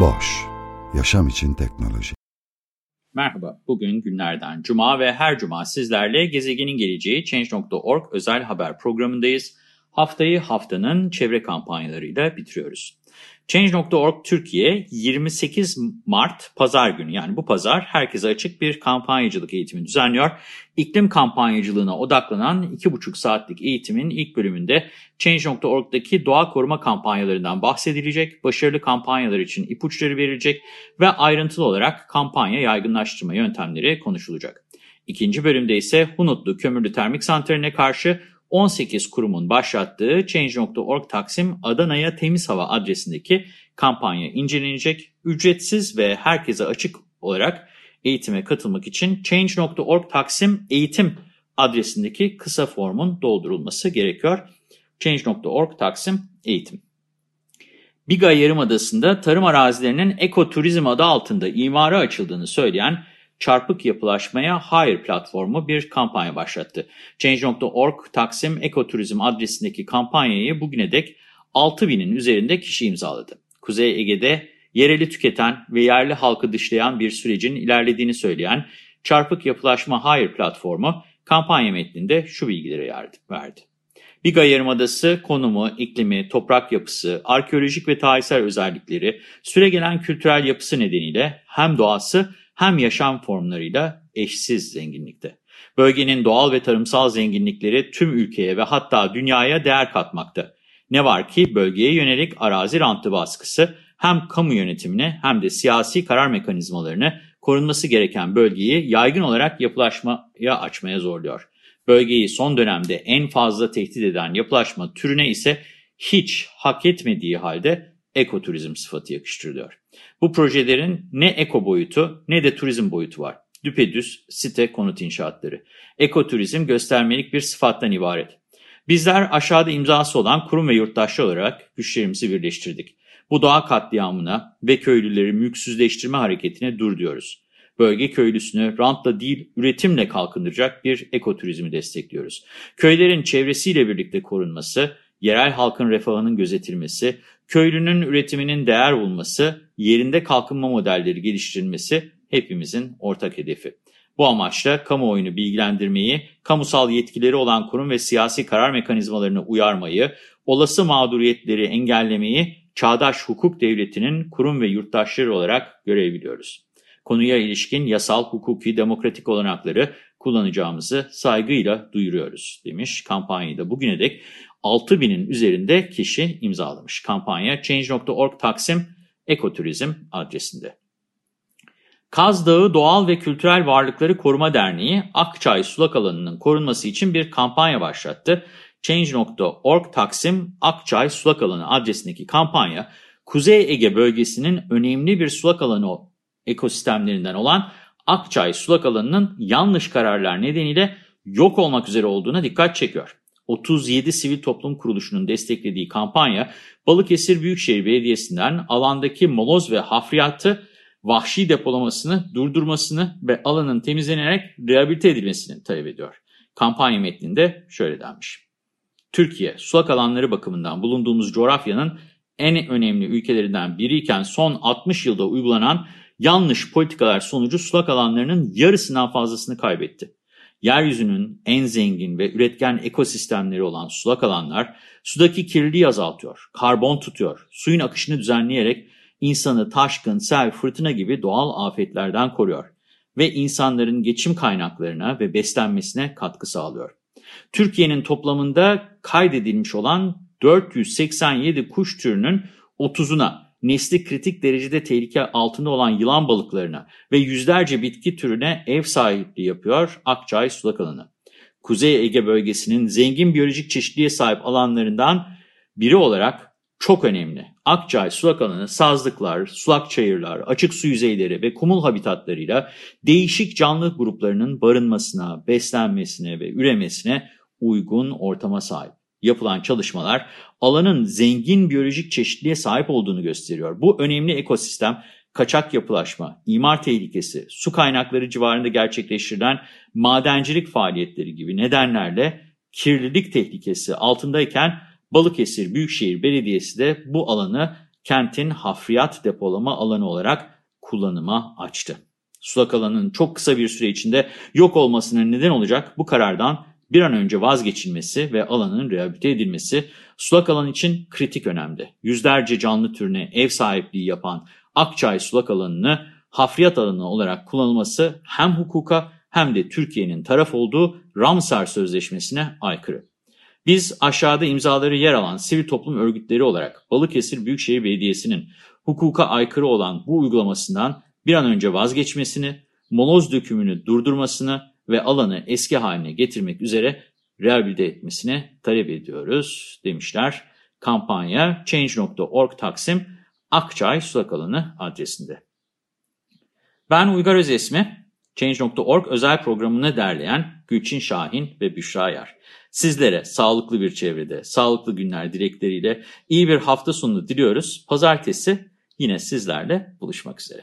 Boş, yaşam için teknoloji. Merhaba, bugün günlerden cuma ve her cuma sizlerle gezegenin geleceği Change.org özel haber programındayız. Haftayı haftanın çevre kampanyalarıyla bitiriyoruz. Change.org Türkiye 28 Mart pazar günü yani bu pazar herkese açık bir kampanyacılık eğitimi düzenliyor. İklim kampanyacılığına odaklanan 2,5 saatlik eğitimin ilk bölümünde Change.org'daki doğa koruma kampanyalarından bahsedilecek, başarılı kampanyalar için ipuçları verilecek ve ayrıntılı olarak kampanya yaygınlaştırma yöntemleri konuşulacak. İkinci bölümde ise Hunutlu Kömürlü Termik Santrali'ne karşı 18 kurumun başlattığı Change.org Taksim Adana'ya Temiz Hava adresindeki kampanya incelenecek. Ücretsiz ve herkese açık olarak eğitime katılmak için Change.org Taksim Eğitim adresindeki kısa formun doldurulması gerekiyor. Change.org Taksim Eğitim. Biga Yarımadası'nda tarım arazilerinin ekoturizm adı altında imara açıldığını söyleyen Çarpık Yapılaşmaya Hayır platformu bir kampanya başlattı. Change.org Taksim Ekoturizm adresindeki kampanyayı bugüne dek 6000'in üzerinde kişi imzaladı. Kuzey Ege'de yereli tüketen ve yerli halkı dışlayan bir sürecin ilerlediğini söyleyen Çarpık Yapılaşma Hayır platformu kampanya metninde şu bilgileri verdi. Biga Yarımadası konumu, iklimi, toprak yapısı, arkeolojik ve tarihsel özellikleri, süregelen kültürel yapısı nedeniyle hem doğası hem yaşam formlarıyla eşsiz zenginlikte. Bölgenin doğal ve tarımsal zenginlikleri tüm ülkeye ve hatta dünyaya değer katmakta. Ne var ki bölgeye yönelik arazi rantı baskısı hem kamu yönetimine hem de siyasi karar mekanizmalarını korunması gereken bölgeyi yaygın olarak yapılaşmaya açmaya zorluyor. Bölgeyi son dönemde en fazla tehdit eden yapılaşma türüne ise hiç hak etmediği halde ekoturizm sıfatı yakıştırılıyor. Bu projelerin ne eko boyutu ne de turizm boyutu var. Düpedüz site konut inşaatları. Ekoturizm göstermelik bir sıfattan ibaret. Bizler aşağıda imzası olan kurum ve yurttaşlar olarak güçlerimizi birleştirdik. Bu doğa katliamına ve köylüleri mülksüzleştirme hareketine dur diyoruz. Bölge köylüsünü rantla değil üretimle kalkındıracak bir ekoturizmi destekliyoruz. Köylerin çevresiyle birlikte korunması, yerel halkın refahının gözetilmesi, köylünün üretiminin değer bulması, yerinde kalkınma modelleri geliştirilmesi hepimizin ortak hedefi. Bu amaçla kamuoyunu bilgilendirmeyi, kamusal yetkileri olan kurum ve siyasi karar mekanizmalarını uyarmayı, olası mağduriyetleri engellemeyi çağdaş hukuk devletinin kurum ve yurttaşları olarak görebiliyoruz. Konuya ilişkin yasal, hukuki, demokratik olanakları kullanacağımızı saygıyla duyuruyoruz demiş kampanyada bugüne dek 6000'in üzerinde kişi imzalamış. Kampanya Change.org Taksim Ekoturizm adresinde. Kaz Dağı Doğal ve Kültürel Varlıkları Koruma Derneği Akçay sulak alanının korunması için bir kampanya başlattı. Change.org Taksim Akçay sulak alanı adresindeki kampanya Kuzey Ege bölgesinin önemli bir sulak alanı ekosistemlerinden olan Akçay sulak alanının yanlış kararlar nedeniyle yok olmak üzere olduğuna dikkat çekiyor. 37 sivil toplum kuruluşunun desteklediği kampanya Balıkesir Büyükşehir Belediyesi'nden alandaki moloz ve hafriyatı vahşi depolamasını durdurmasını ve alanın temizlenerek rehabilite edilmesini talep ediyor. Kampanya metninde şöyle denmiş. Türkiye, sulak alanları bakımından bulunduğumuz coğrafyanın en önemli ülkelerinden biriyken son 60 yılda uygulanan yanlış politikalar sonucu sulak alanlarının yarısından fazlasını kaybetti. Yeryüzünün en zengin ve üretken ekosistemleri olan sulak alanlar sudaki kirliliği azaltıyor, karbon tutuyor, suyun akışını düzenleyerek insanı taşkın, sel, fırtına gibi doğal afetlerden koruyor ve insanların geçim kaynaklarına ve beslenmesine katkı sağlıyor. Türkiye'nin toplamında kaydedilmiş olan 487 kuş türünün 30'una nesli kritik derecede tehlike altında olan yılan balıklarına ve yüzlerce bitki türüne ev sahipliği yapıyor Akçay sulak alanı. Kuzey Ege bölgesinin zengin biyolojik çeşitliliğe sahip alanlarından biri olarak çok önemli. Akçay sulak alanı sazlıklar, sulak çayırlar, açık su yüzeyleri ve kumul habitatlarıyla değişik canlı gruplarının barınmasına, beslenmesine ve üremesine uygun ortama sahip. Yapılan çalışmalar alanın zengin biyolojik çeşitliliğe sahip olduğunu gösteriyor. Bu önemli ekosistem kaçak yapılaşma, imar tehlikesi, su kaynakları civarında gerçekleştirilen madencilik faaliyetleri gibi nedenlerle kirlilik tehlikesi altındayken Balıkesir Büyükşehir Belediyesi de bu alanı kentin hafriyat depolama alanı olarak kullanıma açtı. Sulak alanın çok kısa bir süre içinde yok olmasına neden olacak bu karardan bir an önce vazgeçilmesi ve alanın rehabilite edilmesi sulak alan için kritik önemde. Yüzlerce canlı türüne ev sahipliği yapan Akçay sulak alanını hafriyat alanı olarak kullanılması hem hukuka hem de Türkiye'nin taraf olduğu Ramsar Sözleşmesi'ne aykırı. Biz aşağıda imzaları yer alan sivil toplum örgütleri olarak Balıkesir Büyükşehir Belediyesi'nin hukuka aykırı olan bu uygulamasından bir an önce vazgeçmesini, moloz dökümünü durdurmasını ve alanı eski haline getirmek üzere rehabilite etmesini talep ediyoruz demişler. Kampanya Change.org Taksim Akçay Sulak Alanı adresinde. Ben Uygar Özesmi, Change.org özel programını derleyen Gülçin Şahin ve Büşra Yar. Sizlere sağlıklı bir çevrede, sağlıklı günler dilekleriyle iyi bir hafta sonu diliyoruz. Pazartesi yine sizlerle buluşmak üzere.